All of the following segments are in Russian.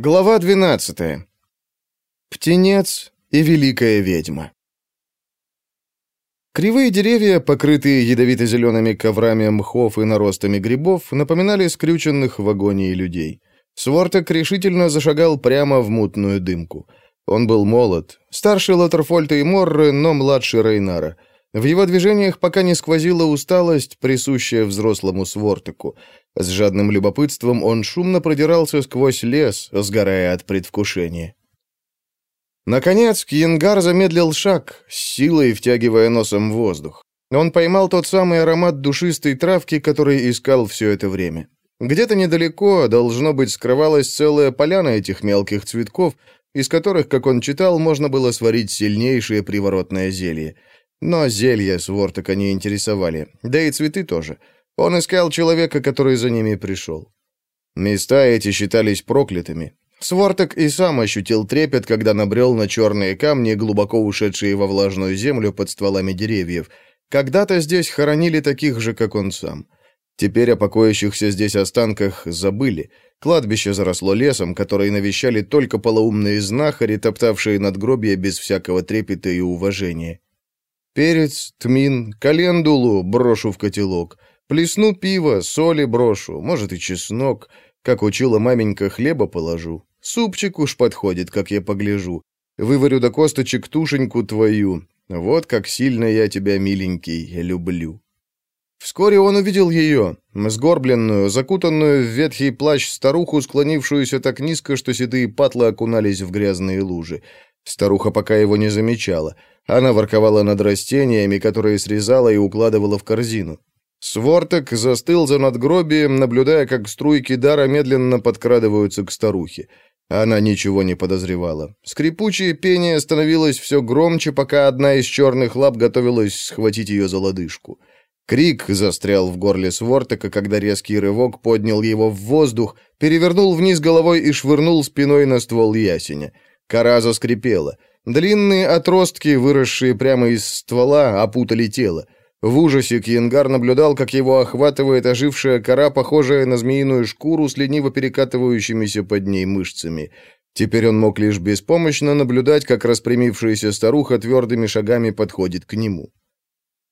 Глава 12. Птенец и великая ведьма. Кривые деревья, покрытые ядовито-зелеными коврами мхов и наростами грибов, напоминали скрюченных в агонии людей. Сворток решительно зашагал прямо в мутную дымку. Он был молод, старше Латерфольта и Морры, но младше Рейнара. В его движениях пока не сквозила усталость, присущая взрослому Свортеку. С жадным любопытством он шумно продирался сквозь лес, сгорая от предвкушения. Наконец, Кьянгар замедлил шаг, с силой втягивая носом воздух. Он поймал тот самый аромат душистой травки, который искал все это время. Где-то недалеко, должно быть, скрывалась целая поляна этих мелких цветков, из которых, как он читал, можно было сварить сильнейшее приворотное зелье. Но зелья Свортака не интересовали, да и цветы тоже — он искал человека, который за ними пришел. Места эти считались проклятыми. Сворток и сам ощутил трепет, когда набрел на черные камни, глубоко ушедшие во влажную землю под стволами деревьев. Когда-то здесь хоронили таких же, как он сам. Теперь о покоящихся здесь останках забыли. Кладбище заросло лесом, который навещали только полоумные знахари, топтавшие надгробия без всякого трепета и уважения. Перец, тмин, календулу брошу в котелок — Плесну пиво, соли брошу, может и чеснок. Как учила маменька, хлеба положу. Супчик уж подходит, как я погляжу. Выварю до косточек тушеньку твою. Вот как сильно я тебя, миленький, люблю». Вскоре он увидел ее, сгорбленную, закутанную в ветхий плащ старуху, склонившуюся так низко, что седые патлы окунались в грязные лужи. Старуха пока его не замечала. Она ворковала над растениями, которые срезала и укладывала в корзину. Сворток застыл за надгробием, наблюдая, как струйки дара медленно подкрадываются к старухе. Она ничего не подозревала. Скрипучее пение становилось все громче, пока одна из черных лап готовилась схватить ее за лодыжку. Крик застрял в горле Свортека, когда резкий рывок поднял его в воздух, перевернул вниз головой и швырнул спиной на ствол ясеня. Кора заскрипела. Длинные отростки, выросшие прямо из ствола, опутали тело. В ужасе Кьянгар наблюдал, как его охватывает ожившая кора, похожая на змеиную шкуру с лениво перекатывающимися под ней мышцами. Теперь он мог лишь беспомощно наблюдать, как распрямившаяся старуха твердыми шагами подходит к нему.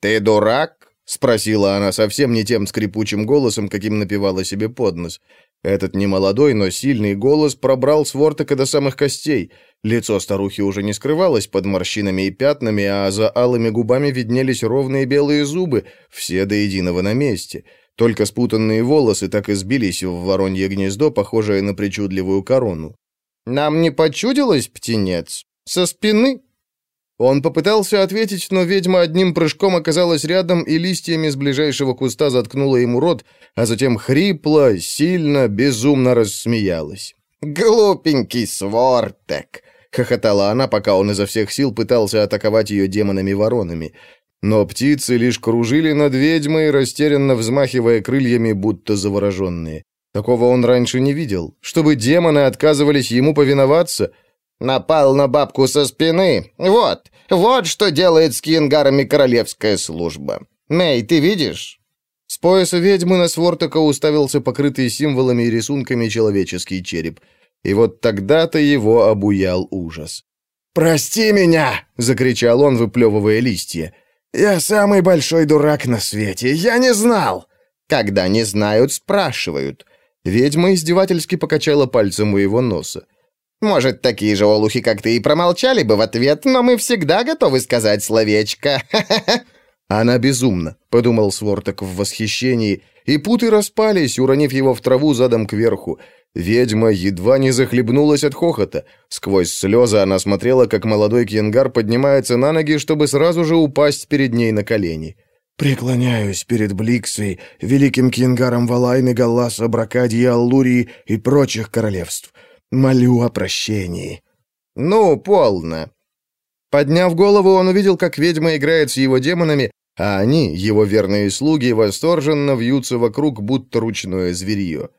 «Ты дурак?» — спросила она совсем не тем скрипучим голосом, каким напевала себе под нос. Этот немолодой, но сильный голос пробрал Свортака до самых костей. Лицо старухи уже не скрывалось под морщинами и пятнами, а за алыми губами виднелись ровные белые зубы, все до единого на месте. Только спутанные волосы так и сбились в воронье гнездо, похожее на причудливую корону. «Нам не почудилось, птенец? Со спины?» Он попытался ответить, но ведьма одним прыжком оказалась рядом и листьями с ближайшего куста заткнула ему рот, а затем хрипло, сильно, безумно рассмеялась. «Глупенький свортек!» — хохотала она, пока он изо всех сил пытался атаковать ее демонами-воронами. Но птицы лишь кружили над ведьмой, растерянно взмахивая крыльями, будто завороженные. Такого он раньше не видел. Чтобы демоны отказывались ему повиноваться — Напал на бабку со спины. Вот, вот что делает с кингарами королевская служба. Мэй, ты видишь?» С пояса ведьмы на Свортака уставился покрытый символами и рисунками человеческий череп. И вот тогда-то его обуял ужас. «Прости меня!» — закричал он, выплевывая листья. «Я самый большой дурак на свете. Я не знал!» «Когда не знают, спрашивают». Ведьма издевательски покачала пальцем у его носа. Может, такие же олухи, как ты, и промолчали бы в ответ, но мы всегда готовы сказать словечко. Она безумна, подумал Сворток в восхищении, и путы распались, уронив его в траву задом кверху. Ведьма едва не захлебнулась от хохота. Сквозь слезы она смотрела, как молодой кенгар поднимается на ноги, чтобы сразу же упасть перед ней на колени. «Преклоняюсь перед Бликсой, великим кенгаром Валайны, Галласа, Бракадии, Аллурии и прочих королевств. Молю о прощении». «Ну, полно». Подняв голову, он увидел, как ведьма играет с его демонами, а они, его верные слуги, восторженно вьются вокруг, будто ручное зверье.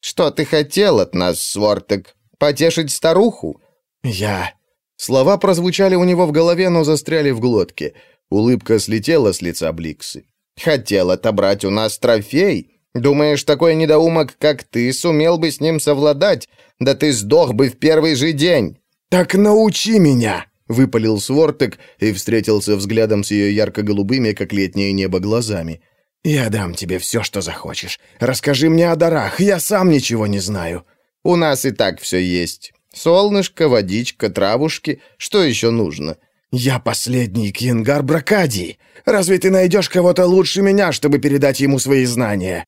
«Что ты хотел от нас, Свортек? Потешить старуху?» «Я...» Слова прозвучали у него в голове, но застряли в глотке. Улыбка слетела с лица Бликсы. «Хотел отобрать у нас трофей? Думаешь, такой недоумок, как ты, сумел бы с ним совладать? Да ты сдох бы в первый же день!» «Так научи меня!» — выпалил Свортек и встретился взглядом с ее ярко-голубыми, как летнее небо, глазами. «Я дам тебе все, что захочешь. Расскажи мне о дарах, я сам ничего не знаю». «У нас и так все есть. Солнышко, водичка, травушки. Что еще нужно?» «Я последний Кингар Бракадий. Разве ты найдешь кого-то лучше меня, чтобы передать ему свои знания?»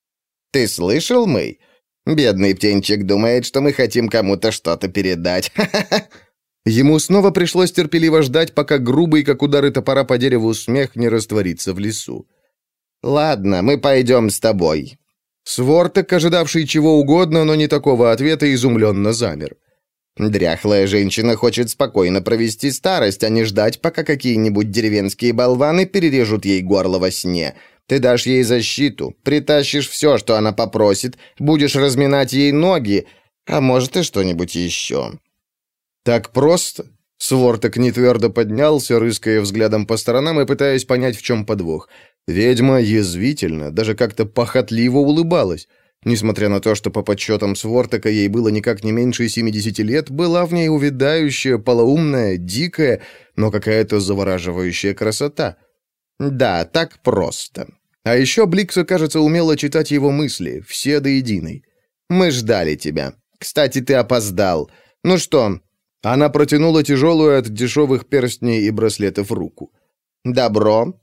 «Ты слышал, Мэй? Бедный птенчик думает, что мы хотим кому-то что-то передать. Ему снова пришлось терпеливо ждать, пока грубый, как удары топора по дереву, смех не растворится в лесу. «Ладно, мы пойдем с тобой». Сворток, ожидавший чего угодно, но не такого ответа, изумленно замер. «Дряхлая женщина хочет спокойно провести старость, а не ждать, пока какие-нибудь деревенские болваны перережут ей горло во сне. Ты дашь ей защиту, притащишь все, что она попросит, будешь разминать ей ноги, а может и что-нибудь еще». «Так просто?» Сворток нетвердо поднялся, рыская взглядом по сторонам и пытаясь понять, в чем подвох. Ведьма язвительно, даже как-то похотливо улыбалась. Несмотря на то, что по подсчетам Свортака ей было никак не меньше 70 лет, была в ней увядающая, полоумная, дикая, но какая-то завораживающая красота. Да, так просто. А еще Бликса, кажется, умела читать его мысли, все до единой. «Мы ждали тебя. Кстати, ты опоздал. Ну что?» Она протянула тяжелую от дешевых перстней и браслетов руку. «Добро.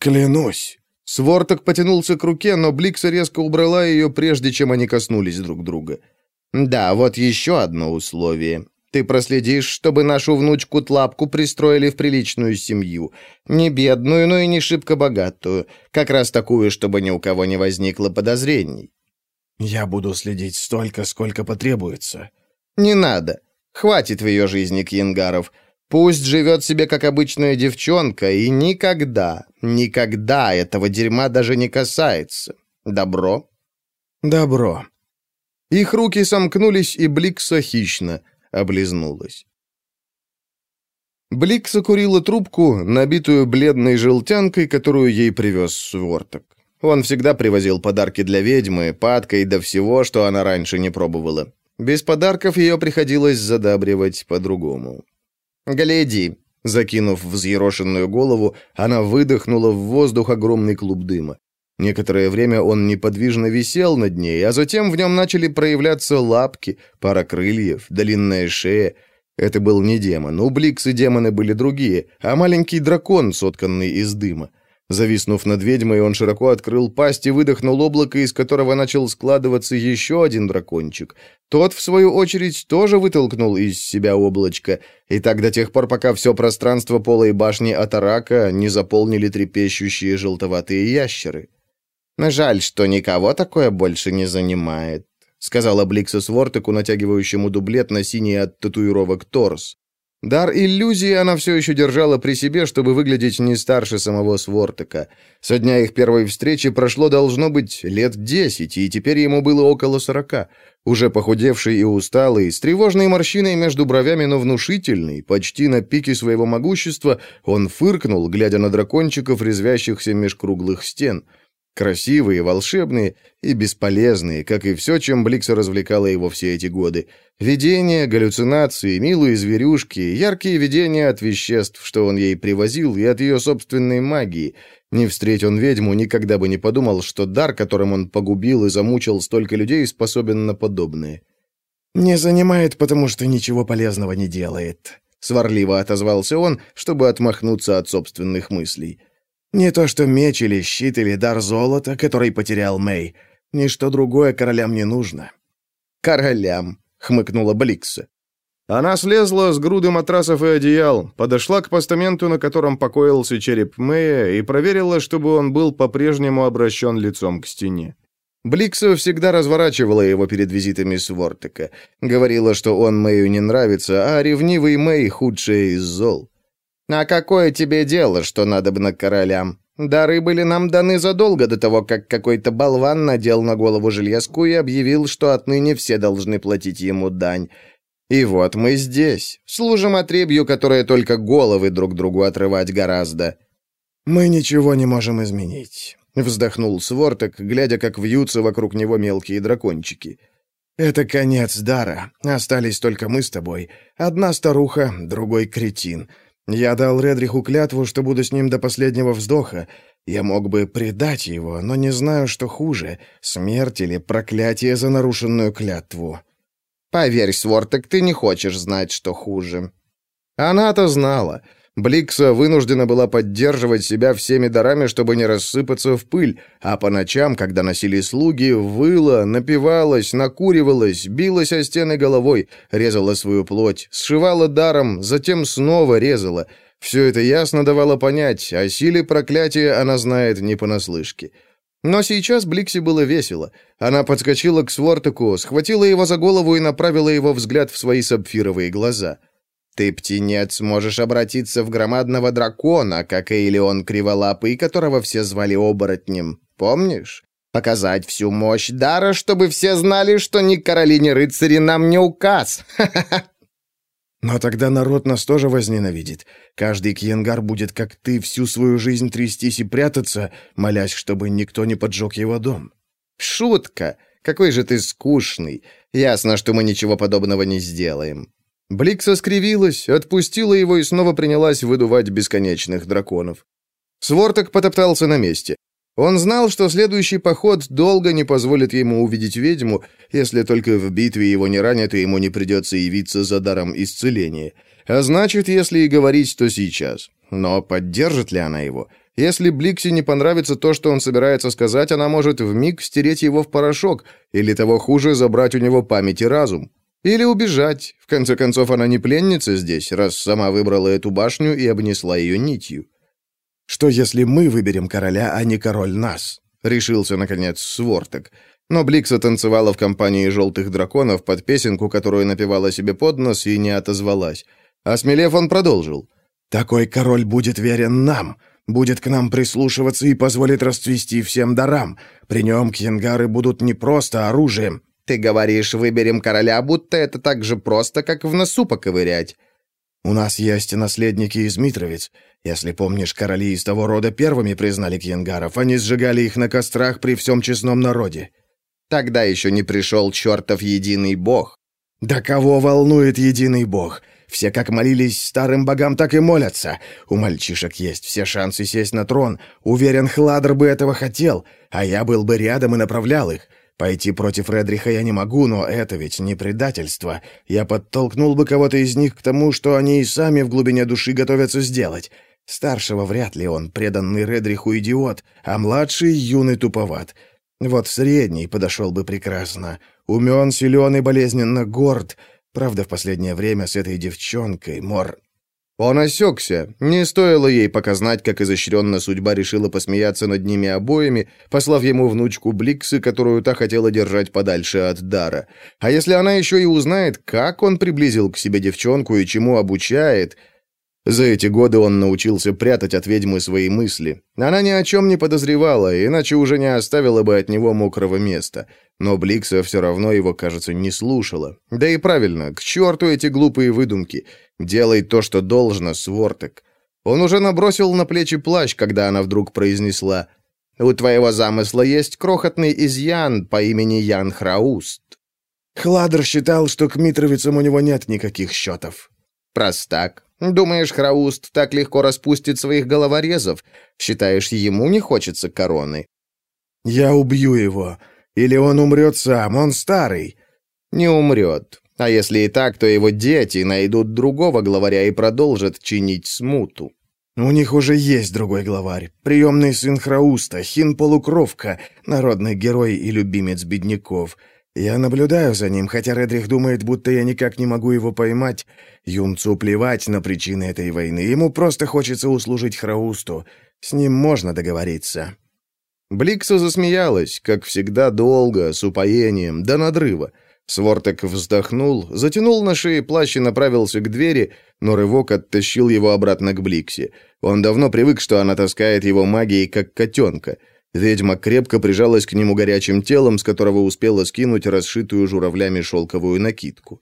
«Клянусь!» Сворток потянулся к руке, но Бликса резко убрала ее, прежде чем они коснулись друг друга. «Да, вот еще одно условие. Ты проследишь, чтобы нашу внучку Тлапку пристроили в приличную семью. Не бедную, но и не шибко богатую. Как раз такую, чтобы ни у кого не возникло подозрений». «Я буду следить столько, сколько потребуется». «Не надо. Хватит в ее жизни Кьянгаров. Пусть живет себе как обычная девчонка, и никогда, никогда этого дерьма даже не касается. Добро? Добро. Их руки сомкнулись, и Бликса хищно облизнулась. Бликса курила трубку, набитую бледной желтянкой, которую ей привез сворток. Он всегда привозил подарки для ведьмы, падкой до всего, что она раньше не пробовала. Без подарков ее приходилось задабривать по-другому. «Гляди!» Закинув взъерошенную голову, она выдохнула в воздух огромный клуб дыма. Некоторое время он неподвижно висел над ней, а затем в нем начали проявляться лапки, пара крыльев, длинная шея. Это был не демон, у Бликс демоны были другие, а маленький дракон, сотканный из дыма. Зависнув над ведьмой, он широко открыл пасть и выдохнул облако, из которого начал складываться еще один дракончик. Тот, в свою очередь, тоже вытолкнул из себя облачко, и так до тех пор, пока все пространство полой башни Атарака не заполнили трепещущие желтоватые ящеры. «Жаль, что никого такое больше не занимает», — сказала Бликса Свортеку, натягивающему дублет на синий от татуировок торс. Дар иллюзии она все еще держала при себе, чтобы выглядеть не старше самого Свортека. Со дня их первой встречи прошло, должно быть, лет десять, и теперь ему было около сорока. Уже похудевший и усталый, с тревожной морщиной между бровями, но внушительный, почти на пике своего могущества, он фыркнул, глядя на дракончиков, резвящихся меж круглых стен — Красивые, волшебные и бесполезные, как и все, чем Бликса развлекала его все эти годы. Видения, галлюцинации, милые зверюшки, яркие видения от веществ, что он ей привозил, и от ее собственной магии. Не встреть он ведьму, никогда бы не подумал, что дар, которым он погубил и замучил столько людей, способен на подобное. «Не занимает, потому что ничего полезного не делает», — сварливо отозвался он, чтобы отмахнуться от собственных мыслей. Не то что меч или щит или дар золота, который потерял Мэй. Ничто другое королям не нужно». «Королям», — хмыкнула Бликса. Она слезла с груды матрасов и одеял, подошла к постаменту, на котором покоился череп Мэя, и проверила, чтобы он был по-прежнему обращен лицом к стене. Бликса всегда разворачивала его перед визитами Свортека. Говорила, что он Мэю не нравится, а ревнивый Мэй — худшее из зол. «А какое тебе дело, что надо бы на королям? Дары были нам даны задолго до того, как какой-то болван надел на голову железку и объявил, что отныне все должны платить ему дань. И вот мы здесь, служим отребью, которое только головы друг другу отрывать гораздо». «Мы ничего не можем изменить», — вздохнул Сворток, глядя, как вьются вокруг него мелкие дракончики. «Это конец дара. Остались только мы с тобой. Одна старуха, другой кретин. Я дал Редриху клятву, что буду с ним до последнего вздоха. Я мог бы предать его, но не знаю, что хуже — смерть или проклятие за нарушенную клятву». «Поверь, Сворток, ты не хочешь знать, что хуже». Она-то знала. Бликса вынуждена была поддерживать себя всеми дарами, чтобы не рассыпаться в пыль, а по ночам, когда носили слуги, выла, напивалась, накуривалась, билась о стены головой, резала свою плоть, сшивала даром, затем снова резала. Все это ясно давало понять, о силе проклятия она знает не понаслышке. Но сейчас Бликси было весело. Она подскочила к Свортаку, схватила его за голову и направила его взгляд в свои сапфировые глаза — ты, птенец, можешь обратиться в громадного дракона, как Эйлион Криволапый, которого все звали оборотнем. Помнишь? Показать всю мощь дара, чтобы все знали, что ни короли, ни рыцари нам не указ. Но тогда народ нас тоже возненавидит. Каждый кьянгар будет, как ты, всю свою жизнь трястись и прятаться, молясь, чтобы никто не поджег его дом. Шутка. Какой же ты скучный. Ясно, что мы ничего подобного не сделаем. Бликса скривилась, отпустила его и снова принялась выдувать бесконечных драконов. Сворток потоптался на месте. Он знал, что следующий поход долго не позволит ему увидеть ведьму, если только в битве его не ранят, и ему не придется явиться за даром исцеления. А значит, если и говорить, то сейчас. Но поддержит ли она его? Если Бликсе не понравится то, что он собирается сказать, она может вмиг стереть его в порошок, или того хуже, забрать у него память и разум. Или убежать. В конце концов, она не пленница здесь, раз сама выбрала эту башню и обнесла ее нитью. «Что, если мы выберем короля, а не король нас?» — решился, наконец, Сворток. Но Бликса танцевала в компании желтых драконов под песенку, которую напевала себе под нос, и не отозвалась. Осмелев, он продолжил. «Такой король будет верен нам, будет к нам прислушиваться и позволит расцвести всем дарам. При нем кьянгары будут не просто оружием, ты говоришь, выберем короля, будто это так же просто, как в носу поковырять. У нас есть наследники из Митровиц. Если помнишь, короли из того рода первыми признали кьянгаров, они сжигали их на кострах при всем честном народе. Тогда еще не пришел чертов единый бог. Да кого волнует единый бог? Все как молились старым богам, так и молятся. У мальчишек есть все шансы сесть на трон. Уверен, Хладр бы этого хотел, а я был бы рядом и направлял их. Пойти против Редриха я не могу, но это ведь не предательство. Я подтолкнул бы кого-то из них к тому, что они и сами в глубине души готовятся сделать. Старшего вряд ли он, преданный Редриху идиот, а младший — юный туповат. Вот средний подошел бы прекрасно. Умен, силен и болезненно горд. Правда, в последнее время с этой девчонкой, Мор... Он осекся. Не стоило ей пока знать, как изощренно судьба решила посмеяться над ними обоими, послав ему внучку Бликсы, которую та хотела держать подальше от Дара. А если она еще и узнает, как он приблизил к себе девчонку и чему обучает, за эти годы он научился прятать от ведьмы свои мысли. Она ни о чем не подозревала, иначе уже не оставила бы от него мокрого места. Но Бликса все равно его, кажется, не слушала. Да и правильно, к черту эти глупые выдумки. Делай то, что должно, Свортек. Он уже набросил на плечи плащ, когда она вдруг произнесла «У твоего замысла есть крохотный изъян по имени Ян Храуст». Хладр считал, что к Митровицам у него нет никаких счетов. «Простак. Думаешь, Храуст так легко распустит своих головорезов? Считаешь, ему не хочется короны?» «Я убью его. Или он умрет сам, он старый». «Не умрет. А если и так, то его дети найдут другого главаря и продолжат чинить смуту». «У них уже есть другой главарь. Приемный сын Храуста, хин-полукровка, народный герой и любимец бедняков». Я наблюдаю за ним, хотя Редрих думает, будто я никак не могу его поймать. Юнцу плевать на причины этой войны. Ему просто хочется услужить Храусту. С ним можно договориться». Бликса засмеялась, как всегда, долго, с упоением, до надрыва. Свортек вздохнул, затянул на шее плащ и направился к двери, но рывок оттащил его обратно к Бликсе. Он давно привык, что она таскает его магией, как котенка — Ведьма крепко прижалась к нему горячим телом, с которого успела скинуть расшитую журавлями шелковую накидку.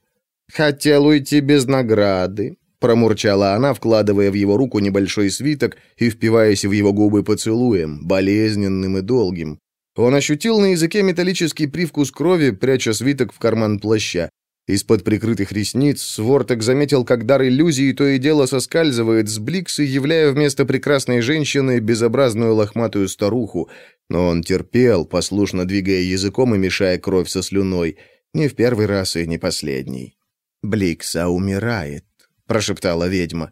«Хотел уйти без награды. промурчала она, вкладывая в его руку небольшой свиток и впиваясь в его губы поцелуем, болезненным и долгим. Он ощутил на языке металлический привкус крови, пряча свиток в карман плаща. Из-под прикрытых ресниц Свортек заметил, как дар иллюзии то и дело соскальзывает с Бликсы, являя вместо прекрасной женщины безобразную лохматую старуху. Но он терпел, послушно двигая языком и мешая кровь со слюной. Не в первый раз и не последний. «Бликса умирает», — прошептала ведьма.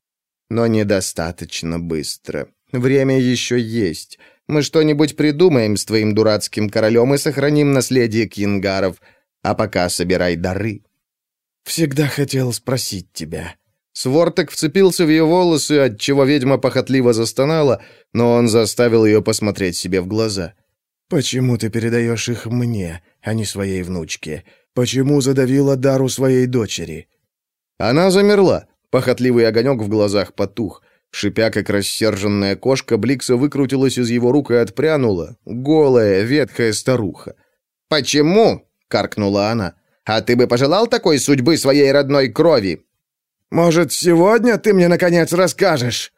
«Но недостаточно быстро. Время еще есть. Мы что-нибудь придумаем с твоим дурацким королем и сохраним наследие кингаров. А пока собирай дары». «Всегда хотел спросить тебя». Свортек вцепился в ее волосы, отчего ведьма похотливо застонала, но он заставил ее посмотреть себе в глаза. «Почему ты передаешь их мне, а не своей внучке? Почему задавила дару своей дочери?» Она замерла. Похотливый огонек в глазах потух. Шипя, как рассерженная кошка, Бликса выкрутилась из его рук и отпрянула. Голая, ветхая старуха. «Почему?» — каркнула она. А ты бы пожелал такой судьбы своей родной крови?» «Может, сегодня ты мне, наконец, расскажешь?»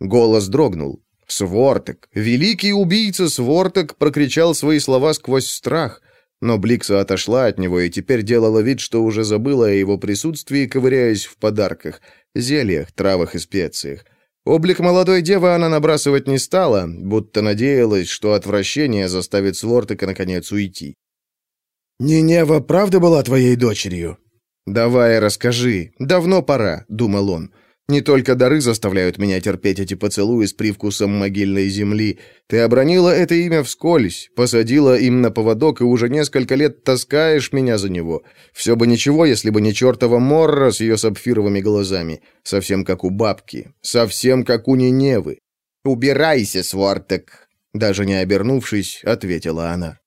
Голос дрогнул. Свортек, великий убийца Свортек, прокричал свои слова сквозь страх. Но Бликса отошла от него и теперь делала вид, что уже забыла о его присутствии, ковыряясь в подарках, зельях, травах и специях. Облик молодой девы она набрасывать не стала, будто надеялась, что отвращение заставит Свортека наконец уйти. «Нинева правда была твоей дочерью?» «Давай, расскажи. Давно пора», — думал он. «Не только дары заставляют меня терпеть эти поцелуи с привкусом могильной земли. Ты обронила это имя вскользь, посадила им на поводок и уже несколько лет таскаешь меня за него. Все бы ничего, если бы не чертова Морра с ее сапфировыми глазами. Совсем как у бабки. Совсем как у Ниневы». «Убирайся, Свартек!» Даже не обернувшись, ответила она.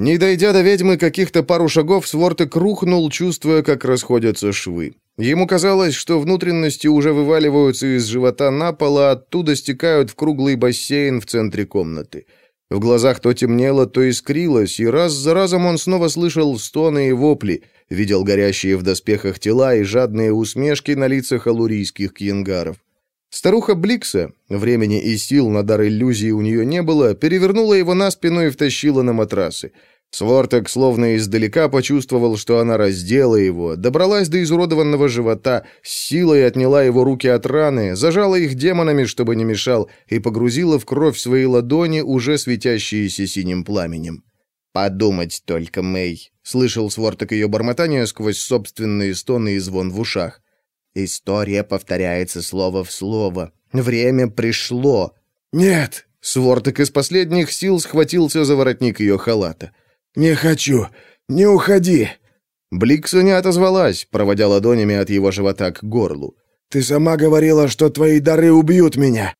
Не дойдя до ведьмы каких-то пару шагов, Свортек рухнул, чувствуя, как расходятся швы. Ему казалось, что внутренности уже вываливаются из живота на пол, а оттуда стекают в круглый бассейн в центре комнаты. В глазах то темнело, то искрилось, и раз за разом он снова слышал стоны и вопли, видел горящие в доспехах тела и жадные усмешки на лицах алурийских кьянгаров. Старуха Бликса, времени и сил на дар иллюзии у нее не было, перевернула его на спину и втащила на матрасы. Свортек словно издалека почувствовал, что она раздела его, добралась до изуродованного живота, с силой отняла его руки от раны, зажала их демонами, чтобы не мешал, и погрузила в кровь свои ладони, уже светящиеся синим пламенем. «Подумать только, Мэй!» — слышал Свортек ее бормотание сквозь собственные стоны и звон в ушах. «История повторяется слово в слово. Время пришло!» «Нет!» — Свортек из последних сил схватился за воротник ее халата. «Не хочу! Не уходи!» Бликса не отозвалась, проводя ладонями от его живота к горлу. «Ты сама говорила, что твои дары убьют меня!»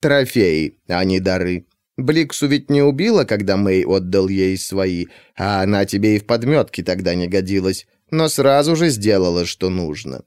«Трофеи, а не дары. Бликсу ведь не убила, когда Мэй отдал ей свои, а она тебе и в подметке тогда не годилась, но сразу же сделала, что нужно.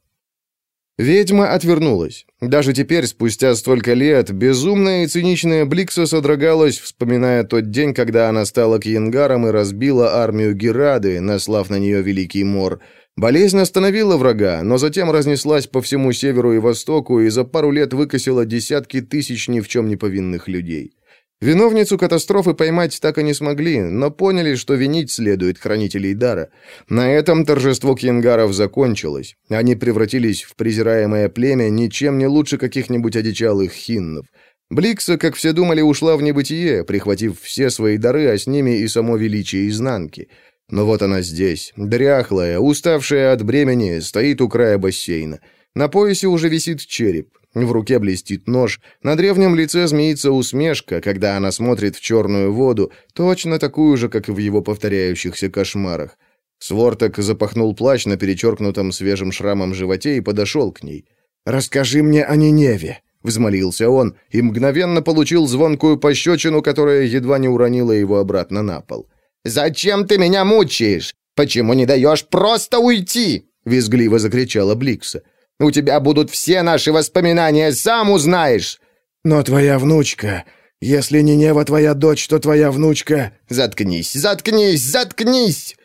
Ведьма отвернулась. Даже теперь, спустя столько лет, безумная и циничная Бликса содрогалась, вспоминая тот день, когда она стала кьянгаром и разбила армию Герады, наслав на нее Великий Мор. Болезнь остановила врага, но затем разнеслась по всему северу и востоку и за пару лет выкосила десятки тысяч ни в чем не повинных людей. Виновницу катастрофы поймать так и не смогли, но поняли, что винить следует хранителей дара. На этом торжество кенгаров закончилось. Они превратились в презираемое племя, ничем не лучше каких-нибудь одичалых хиннов. Бликса, как все думали, ушла в небытие, прихватив все свои дары, а с ними и само величие изнанки. Но вот она здесь, дряхлая, уставшая от бремени, стоит у края бассейна. На поясе уже висит череп. В руке блестит нож, на древнем лице змеится усмешка, когда она смотрит в черную воду, точно такую же, как и в его повторяющихся кошмарах. Сворток запахнул плащ на перечеркнутом свежим шрамом животе и подошел к ней. «Расскажи мне о Ниневе», — взмолился он, и мгновенно получил звонкую пощечину, которая едва не уронила его обратно на пол. «Зачем ты меня мучаешь? Почему не даешь просто уйти?» — визгливо закричала Бликса. У тебя будут все наши воспоминания, сам узнаешь!» «Но твоя внучка... Если не Нева твоя дочь, то твоя внучка...» «Заткнись, заткнись, заткнись!»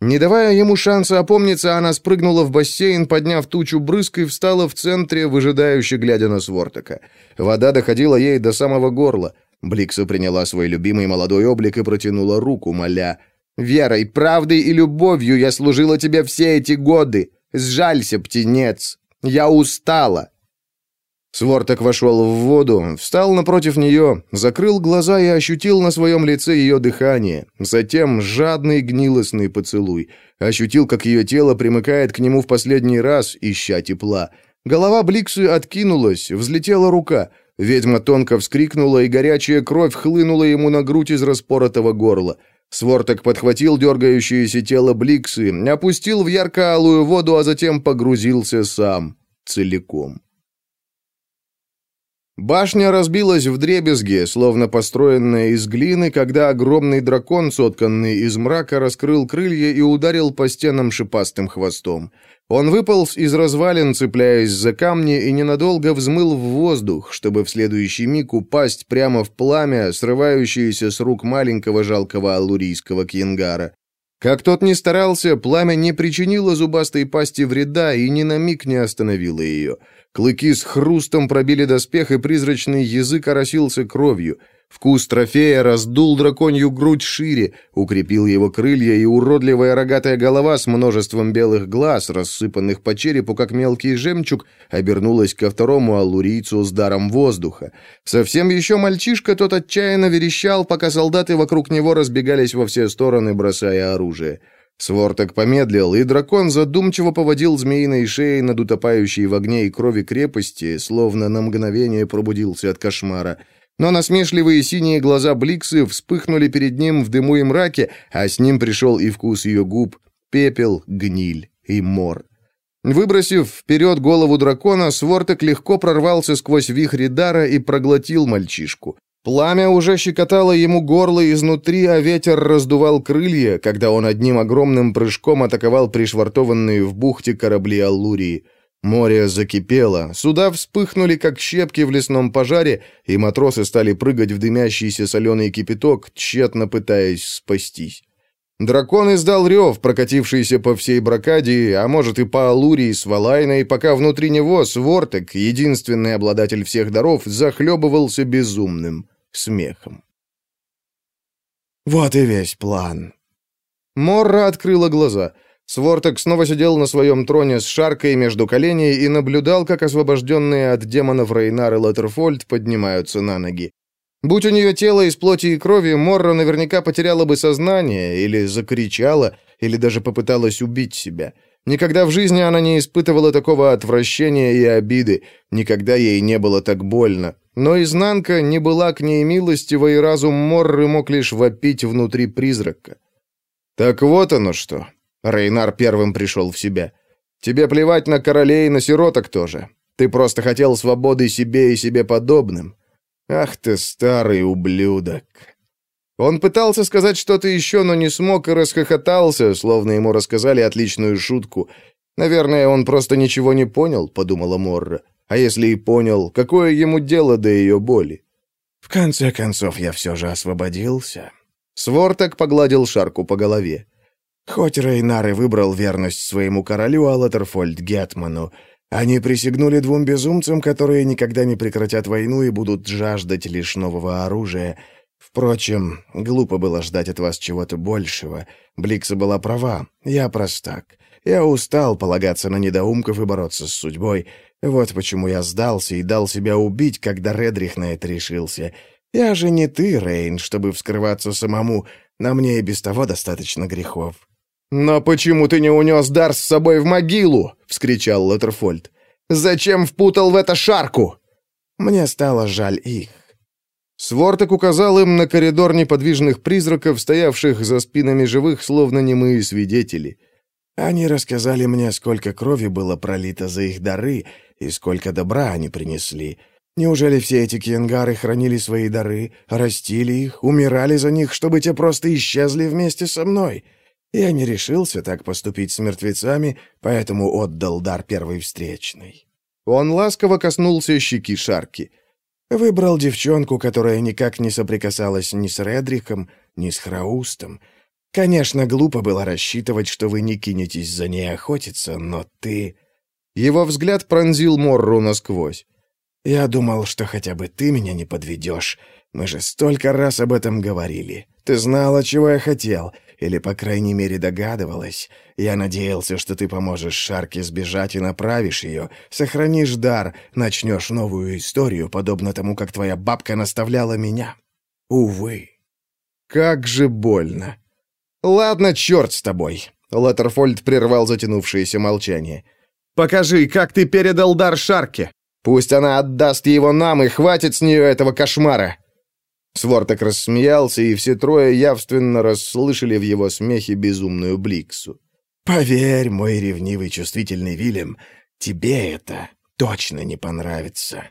Не давая ему шанса опомниться, она спрыгнула в бассейн, подняв тучу брызг и встала в центре, выжидающе глядя на Свортака. Вода доходила ей до самого горла. Бликса приняла свой любимый молодой облик и протянула руку, моля. «Верой, правдой и любовью я служила тебе все эти годы. Сжалься, птенец. Я устала». Сворток вошел в воду, встал напротив нее, закрыл глаза и ощутил на своем лице ее дыхание, затем жадный гнилостный поцелуй. Ощутил, как ее тело примыкает к нему в последний раз, ища тепла. Голова Бликсы откинулась, взлетела рука. Ведьма тонко вскрикнула, и горячая кровь хлынула ему на грудь из распоротого горла. Сворток подхватил дергающееся тело Бликсы, опустил в ярко-алую воду, а затем погрузился сам, целиком. Башня разбилась в дребезги, словно построенная из глины, когда огромный дракон, сотканный из мрака, раскрыл крылья и ударил по стенам шипастым хвостом. Он выполз из развалин, цепляясь за камни, и ненадолго взмыл в воздух, чтобы в следующий миг упасть прямо в пламя, срывающееся с рук маленького жалкого аллурийского кьянгара. Как тот ни старался, пламя не причинило зубастой пасти вреда и ни на миг не остановило ее — Клыки с хрустом пробили доспех, и призрачный язык оросился кровью. Вкус трофея раздул драконью грудь шире, укрепил его крылья, и уродливая рогатая голова с множеством белых глаз, рассыпанных по черепу, как мелкий жемчуг, обернулась ко второму аллурийцу с даром воздуха. Совсем еще мальчишка тот отчаянно верещал, пока солдаты вокруг него разбегались во все стороны, бросая оружие. Сворток помедлил, и дракон задумчиво поводил змеиной шеей над утопающей в огне и крови крепости, словно на мгновение пробудился от кошмара. Но насмешливые синие глаза Бликсы вспыхнули перед ним в дыму и мраке, а с ним пришел и вкус ее губ, пепел, гниль и мор. Выбросив вперед голову дракона, Сворток легко прорвался сквозь вихри дара и проглотил мальчишку. Пламя уже щекотало ему горло изнутри, а ветер раздувал крылья, когда он одним огромным прыжком атаковал пришвартованные в бухте корабли Аллурии. Море закипело, суда вспыхнули, как щепки в лесном пожаре, и матросы стали прыгать в дымящийся соленый кипяток, тщетно пытаясь спастись. Дракон издал рев, прокатившийся по всей Бракадии, а может и по Алурии с Валайной, пока внутри него Свортек, единственный обладатель всех даров, захлебывался безумным смехом. «Вот и весь план». Морра открыла глаза. Свортек снова сидел на своем троне с шаркой между коленей и наблюдал, как освобожденные от демонов Рейнар и Латерфольд поднимаются на ноги. Будь у нее тело из плоти и крови, Морра наверняка потеряла бы сознание, или закричала, или даже попыталась убить себя. Никогда в жизни она не испытывала такого отвращения и обиды, никогда ей не было так больно. Но изнанка не была к ней милостива, и разум Морры мог лишь вопить внутри призрака. «Так вот оно что!» Рейнар первым пришел в себя. «Тебе плевать на королей и на сироток тоже. Ты просто хотел свободы себе и себе подобным. Ах ты, старый ублюдок!» Он пытался сказать что-то еще, но не смог и расхохотался, словно ему рассказали отличную шутку. «Наверное, он просто ничего не понял», — подумала Морра. А если и понял, какое ему дело до ее боли? В конце концов, я все же освободился. Сворток погладил Шарку по голове. Хоть Рейнар и выбрал верность своему королю Алатерфольд Гетману, они присягнули двум безумцам, которые никогда не прекратят войну и будут жаждать лишь нового оружия. Впрочем, глупо было ждать от вас чего-то большего. Бликса была права, я простак. Я устал полагаться на недоумков и бороться с судьбой. Вот почему я сдался и дал себя убить, когда Редрих на это решился. Я же не ты, Рейн, чтобы вскрываться самому. На мне и без того достаточно грехов». «Но почему ты не унес дар с собой в могилу?» — вскричал Лоттерфольд. «Зачем впутал в это шарку?» Мне стало жаль их. Сворток указал им на коридор неподвижных призраков, стоявших за спинами живых, словно немые свидетели. Они рассказали мне, сколько крови было пролито за их дары, и сколько добра они принесли. Неужели все эти кенгары хранили свои дары, растили их, умирали за них, чтобы те просто исчезли вместе со мной? Я не решился так поступить с мертвецами, поэтому отдал дар первой встречной». Он ласково коснулся щеки Шарки. Выбрал девчонку, которая никак не соприкасалась ни с Редриком, ни с Храустом. Конечно, глупо было рассчитывать, что вы не кинетесь за ней охотиться, но ты...» Его взгляд пронзил Морру насквозь. «Я думал, что хотя бы ты меня не подведешь. Мы же столько раз об этом говорили. Ты знала, чего я хотел, или, по крайней мере, догадывалась. Я надеялся, что ты поможешь Шарке сбежать и направишь ее, сохранишь дар, начнешь новую историю, подобно тому, как твоя бабка наставляла меня. Увы. Как же больно. Ладно, черт с тобой. Латтерфольд прервал затянувшееся молчание. «Покажи, как ты передал дар Шарке. Пусть она отдаст его нам, и хватит с нее этого кошмара!» Сворток рассмеялся, и все трое явственно расслышали в его смехе безумную Бликсу. «Поверь, мой ревнивый чувствительный Вильям, тебе это точно не понравится».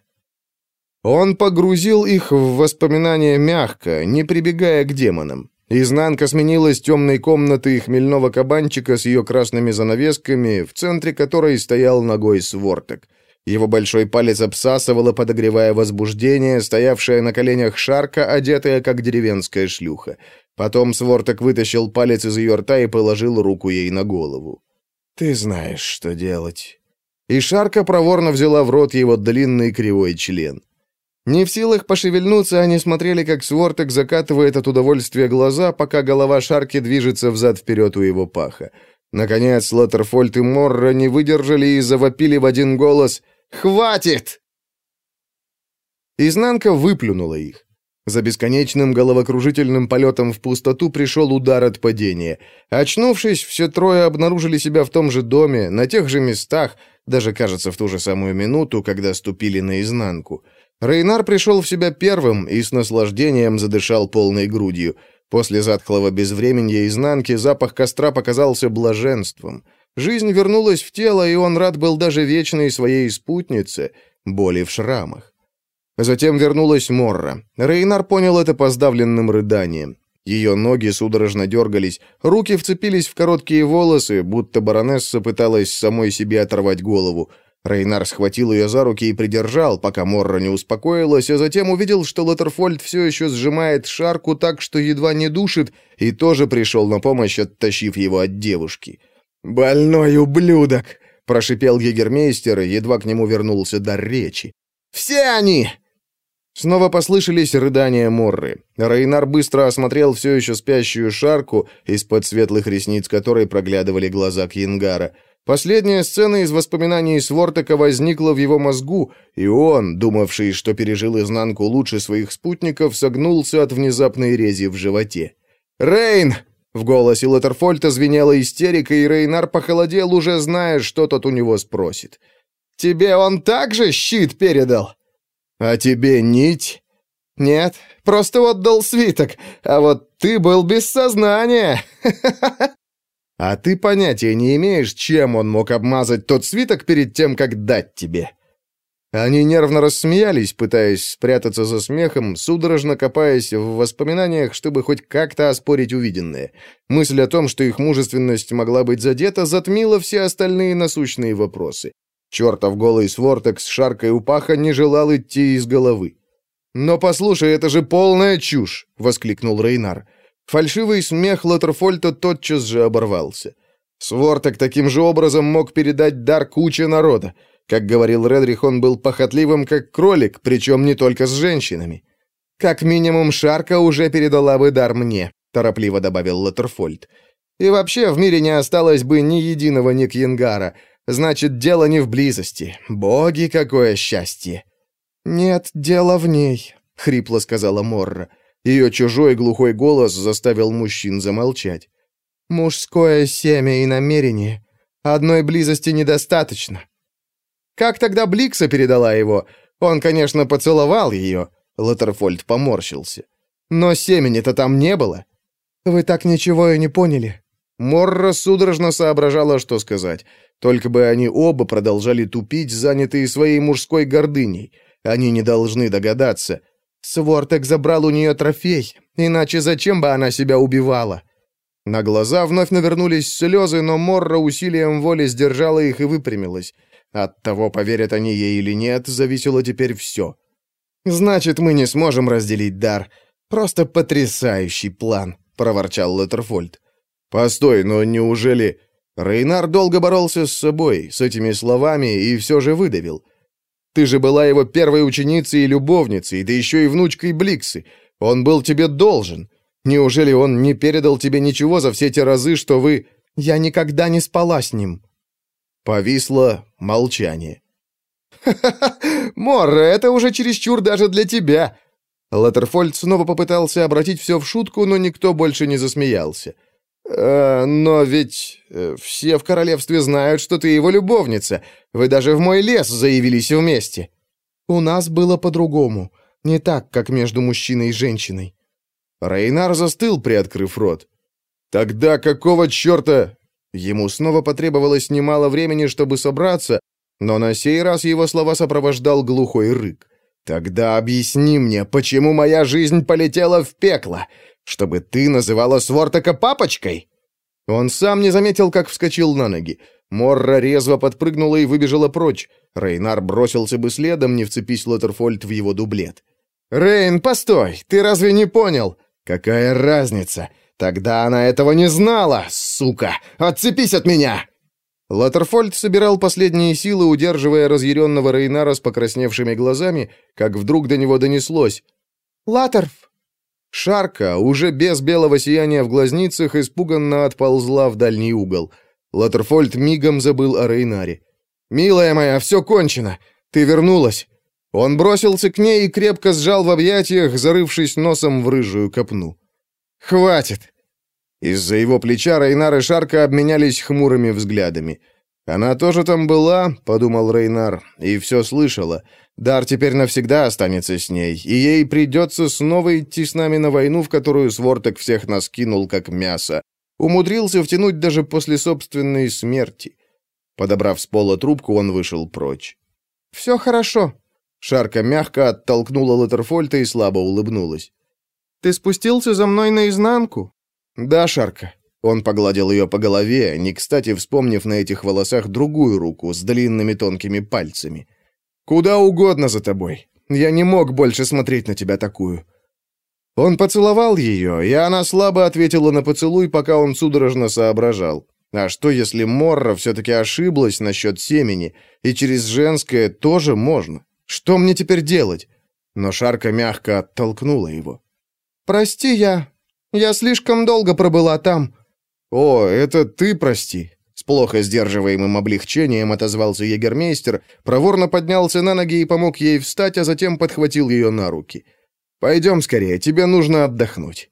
Он погрузил их в воспоминания мягко, не прибегая к демонам. Изнанка сменилась темной комнатой хмельного кабанчика с ее красными занавесками, в центре которой стоял ногой сворток. Его большой палец обсасывало, подогревая возбуждение, стоявшее на коленях шарка, одетая как деревенская шлюха. Потом сворток вытащил палец из ее рта и положил руку ей на голову. «Ты знаешь, что делать». И шарка проворно взяла в рот его длинный кривой член. Не в силах пошевельнуться, они смотрели, как сворток закатывает от удовольствия глаза, пока голова шарки движется взад-вперед у его паха. Наконец, Лоттерфольд и Морра не выдержали и завопили в один голос «Хватит!». Изнанка выплюнула их. За бесконечным головокружительным полетом в пустоту пришел удар от падения. Очнувшись, все трое обнаружили себя в том же доме, на тех же местах, даже, кажется, в ту же самую минуту, когда ступили наизнанку. Рейнар пришел в себя первым и с наслаждением задышал полной грудью. После затхлого безвременья изнанки запах костра показался блаженством. Жизнь вернулась в тело, и он рад был даже вечной своей спутнице, боли в шрамах. Затем вернулась Морра. Рейнар понял это по сдавленным рыданиям. Ее ноги судорожно дергались, руки вцепились в короткие волосы, будто баронесса пыталась самой себе оторвать голову. Рейнар схватил ее за руки и придержал, пока Морра не успокоилась, а затем увидел, что Лоттерфольд все еще сжимает шарку так, что едва не душит, и тоже пришел на помощь, оттащив его от девушки. «Больной ублюдок!» — прошипел егермейстер, и едва к нему вернулся дар речи. «Все они!» Снова послышались рыдания Морры. Рейнар быстро осмотрел все еще спящую шарку, из-под светлых ресниц которой проглядывали глаза Кьянгара — Последняя сцена из воспоминаний Свортека возникла в его мозгу, и он, думавший, что пережил изнанку лучше своих спутников, согнулся от внезапной рези в животе. «Рейн!» В голосе Латерфольта звенела истерика, и Рейнар похолодел, уже зная, что тот у него спросит. «Тебе он также щит передал?» «А тебе нить?» «Нет, просто отдал свиток, а вот ты был без сознания!» А ты понятия не имеешь, чем он мог обмазать тот свиток перед тем, как дать тебе». Они нервно рассмеялись, пытаясь спрятаться за смехом, судорожно копаясь в воспоминаниях, чтобы хоть как-то оспорить увиденное. Мысль о том, что их мужественность могла быть задета, затмила все остальные насущные вопросы. Чертов голый сворток с шаркой у паха не желал идти из головы. «Но послушай, это же полная чушь!» — воскликнул Рейнар. Фальшивый смех Лотерфольта тотчас же оборвался. Сворток таким же образом мог передать дар куче народа. Как говорил Редрих, он был похотливым, как кролик, причем не только с женщинами. «Как минимум, Шарка уже передала бы дар мне», — торопливо добавил Лотерфольд. «И вообще в мире не осталось бы ни единого Никьянгара. Значит, дело не в близости. Боги, какое счастье!» «Нет, дело в ней», — хрипло сказала Морра. Ее чужой глухой голос заставил мужчин замолчать. «Мужское семя и намерение. Одной близости недостаточно». «Как тогда Бликса передала его? Он, конечно, поцеловал ее». Латерфольд поморщился. «Но семени-то там не было». «Вы так ничего и не поняли». Морра судорожно соображала, что сказать. Только бы они оба продолжали тупить, занятые своей мужской гордыней. Они не должны догадаться. Свортек забрал у нее трофей, иначе зачем бы она себя убивала? На глаза вновь навернулись слезы, но Морра усилием воли сдержала их и выпрямилась. От того, поверят они ей или нет, зависело теперь все. «Значит, мы не сможем разделить дар. Просто потрясающий план», — проворчал Леттерфольд. Постой, но неужели... Рейнар долго боролся с собой, с этими словами, и все же выдавил. Ты же была его первой ученицей и любовницей, да еще и внучкой Бликсы. Он был тебе должен. Неужели он не передал тебе ничего за все те разы, что вы... Я никогда не спала с ним». Повисло молчание. «Ха-ха-ха! Морра, это уже чересчур даже для тебя!» Латтерфольд снова попытался обратить все в шутку, но никто больше не засмеялся. «Э, «Но ведь э, все в королевстве знают, что ты его любовница. Вы даже в мой лес заявились вместе». «У нас было по-другому. Не так, как между мужчиной и женщиной». Рейнар застыл, приоткрыв рот. «Тогда какого черта...» Ему снова потребовалось немало времени, чтобы собраться, но на сей раз его слова сопровождал глухой рык. «Тогда объясни мне, почему моя жизнь полетела в пекло? Чтобы ты называла Свортака папочкой?» Он сам не заметил, как вскочил на ноги. Морра резво подпрыгнула и выбежала прочь. Рейнар бросился бы следом, не вцепись Лоттерфольд в его дублет. «Рейн, постой! Ты разве не понял? Какая разница? Тогда она этого не знала, сука! Отцепись от меня!» Латтерфольд собирал последние силы, удерживая разъяренного Рейнара с покрасневшими глазами, как вдруг до него донеслось. «Латтерф!» Шарка, уже без белого сияния в глазницах, испуганно отползла в дальний угол. Латтерфольд мигом забыл о Рейнаре. «Милая моя, все кончено! Ты вернулась!» Он бросился к ней и крепко сжал в объятиях, зарывшись носом в рыжую копну. «Хватит!» Из-за его плеча Рейнар и Шарка обменялись хмурыми взглядами. «Она тоже там была», — подумал Рейнар, — «и все слышала. Дар теперь навсегда останется с ней, и ей придется снова идти с нами на войну, в которую Сворток всех нас кинул, как мясо. Умудрился втянуть даже после собственной смерти». Подобрав с пола трубку, он вышел прочь. «Все хорошо», Шарка мягко оттолкнула Латерфольта и слабо улыбнулась. «Ты спустился за мной наизнанку?» «Да, Шарка». Он погладил ее по голове, не кстати вспомнив на этих волосах другую руку с длинными тонкими пальцами. «Куда угодно за тобой. Я не мог больше смотреть на тебя такую». Он поцеловал ее, и она слабо ответила на поцелуй, пока он судорожно соображал. А что, если Морра все-таки ошиблась насчет семени, и через женское тоже можно? Что мне теперь делать?» Но Шарка мягко оттолкнула его. «Прости, я... Я слишком долго пробыла там». «О, это ты прости». С плохо сдерживаемым облегчением отозвался егермейстер, проворно поднялся на ноги и помог ей встать, а затем подхватил ее на руки. «Пойдем скорее, тебе нужно отдохнуть».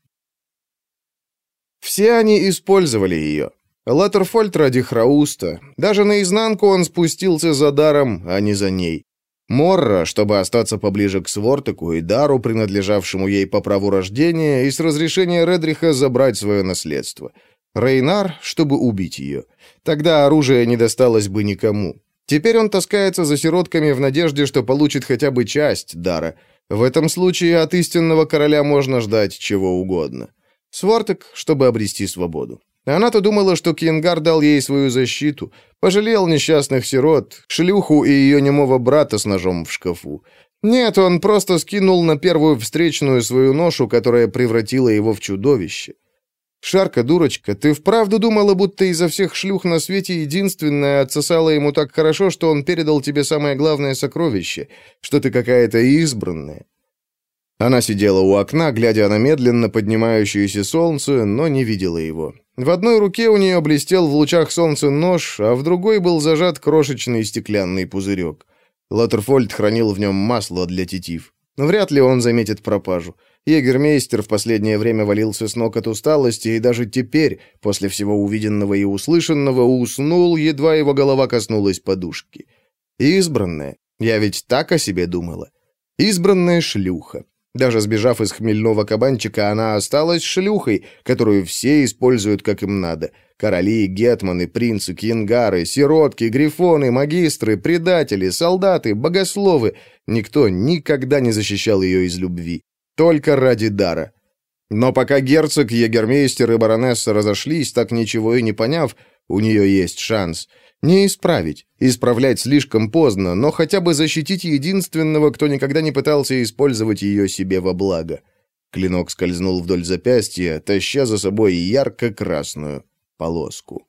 Все они использовали ее. Латтерфольд ради Храуста. Даже наизнанку он спустился за даром, а не за ней. Морра, чтобы остаться поближе к Свортеку и Дару, принадлежавшему ей по праву рождения, и с разрешения Редриха забрать свое наследство. Рейнар, чтобы убить ее. Тогда оружие не досталось бы никому. Теперь он таскается за сиротками в надежде, что получит хотя бы часть Дара. В этом случае от истинного короля можно ждать чего угодно. Свортек, чтобы обрести свободу. Она-то думала, что Кингар дал ей свою защиту, пожалел несчастных сирот, шлюху и ее немого брата с ножом в шкафу. Нет, он просто скинул на первую встречную свою ношу, которая превратила его в чудовище. «Шарка, дурочка, ты вправду думала, будто изо всех шлюх на свете единственная отсосала ему так хорошо, что он передал тебе самое главное сокровище, что ты какая-то избранная?» Она сидела у окна, глядя на медленно поднимающееся солнце, но не видела его. В одной руке у нее блестел в лучах солнца нож, а в другой был зажат крошечный стеклянный пузырек. Латерфольд хранил в нем масло для тетив. Вряд ли он заметит пропажу. Егермейстер в последнее время валился с ног от усталости, и даже теперь, после всего увиденного и услышанного, уснул, едва его голова коснулась подушки. Избранная. Я ведь так о себе думала. Избранная шлюха. Даже сбежав из хмельного кабанчика, она осталась шлюхой, которую все используют как им надо. Короли, гетманы, принцы, кингары, сиротки, грифоны, магистры, предатели, солдаты, богословы. Никто никогда не защищал ее из любви. Только ради дара. Но пока герцог, егермейстер и баронесса разошлись, так ничего и не поняв, у нее есть шанс — не исправить. Исправлять слишком поздно, но хотя бы защитить единственного, кто никогда не пытался использовать ее себе во благо. Клинок скользнул вдоль запястья, таща за собой ярко-красную полоску.